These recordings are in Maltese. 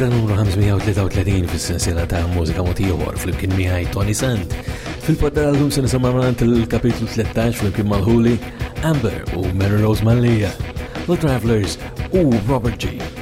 dan numru 533 fis-sensiela ta' mużika motiħor fl-imkien miħaj Tony Sand. Fil-podda l-lum se nisimgħu mant il-kapitlu 13 fl-imkien mal-ħuli Amber u Mary Rose Mallia, The Travelers u Robert G.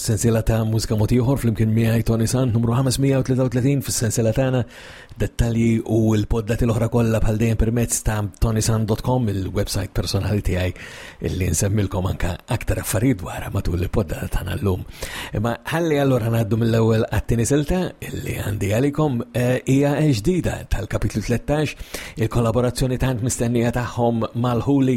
Sensiela ta' mużika mod ieħor flimkien miegħi Tony Sant numru 533 fis-sensiela tagħna dettalji u l-poddati l-oħra kollha bħal dejjem permezz ta' tonysant.com il-website personali tiegħi illi nsemmilkom anka aktar affarijiet dwar matul il-poddata tagħna llum. Imma ħalli allura ngħaddu mill-ewwel għat-tieni silta illi għandi għalikom eh, hija e, ġdida tal-kapitlu 13 il-kollaborazzjoni tant mistennija tagħhom mal-ħuli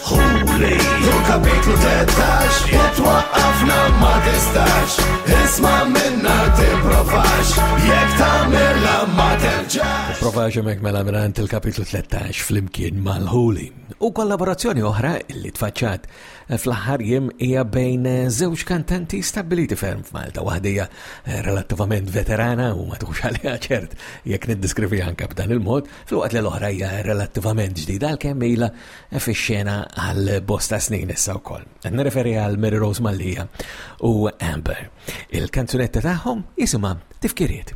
Ħuli, jum kapitlu tettax, jitwaqqafna ma tistax, isma minna tipprovax, jek tamilla ma terġax. Prova ġemek mela minant il-kapitlu 13 fl-imkien mal-ħuli. U kollaborazzjoni oħra illi tfaċċat fl-aħħar jiem hija bejn żewġ kantanti stabiliti ferm f'Malta, waħdija eh, relattivament veterana u ma tħux għaliha ċert jekk niddiskrivi anke b'dan il-mod, fil-waqt li l-oħra hija relattivament ġdida għalkemm ilha fix-xena għal bosta snin issa wkoll. Qed nirreferi għal Mary Rose Mallia u Amber. Il-kanzunetta tagħhom jisimha Tifkiriet.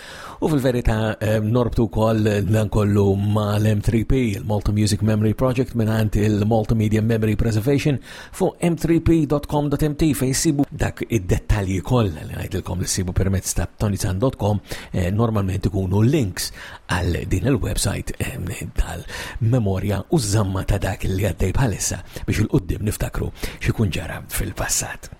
U fil-verità norbtu wkoll dan kollu ma' l-M3P, il-Malta Music Memory Project mingħand il-Malta Media Memory Preservation fuq m3p.com.mt fejn sibu dak id-dettalji kollha li ngħidilkom li sibu permezz ta' tonyzan.com eh, normalment ikunu links għal din il-website eh, tal-memorja u żamma ta' dak li għaddej bħalissa biex il-qoddim niftakru xi ġara fil-passat.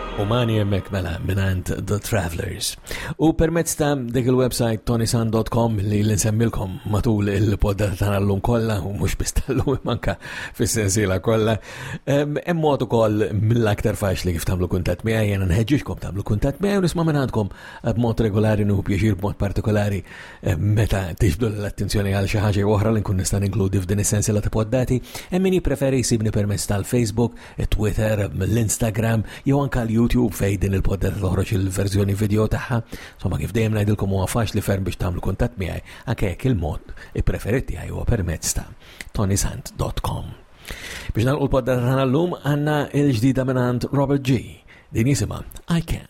Umani hemmhekk mela minant The Travelers. U permezz ta' dik il-website tonisan.com li l-insemmilkom matul il-poddata ta' l-lum kollha u mhux biss tal-lum manka fis-sensiela kollha. Hemm mod ukoll mill-aktar faċli kif tagħmlu kuntatt miegħi jiena nħeġġixkom tagħmlu kuntatt miegħi u nisma' minn għandkom b'mod regolari u pjaċir b'mod partikolari meta tixbdu l-attenzjoni għal xi ħaġa oħra li nkun nista' inkludi f'din is-sensiela ta' poddati. Hemm min jippreferi jsibni permezz tal-Facebook it-Twitter, l-Instagram, jew anka l-YouTube fej din il-poddata toħroġ il-verżjoni video tagħha. Somma kif dejjem ngħidilkom huwa faċli ferm biex tagħmlu kuntatt miegħi anke jekk il-mod ippreferit tiegħi huwa permezz ta' tonysant.com. Biex nagħlqu l-poddata tagħna llum għandna l-ġdida minn Robert G. Din jisimha I Can.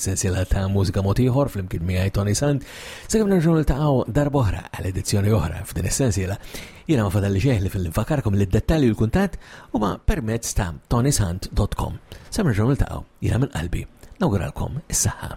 sensiela ta' mużika mod ieħor flimkien miegħi Tony Sant, sakemm nerġgħu niltaqgħu darba oħra għal edizzjoni oħra f'din is-sensiela. Jiena ma fadalli xejn li fil-infakarkom li d-dettalji u l-kuntatt huma permezz ta' tonysant.com. Sa nerġgħu niltaqgħu, jiena minn qalbi, nawguralkom is-saħħa.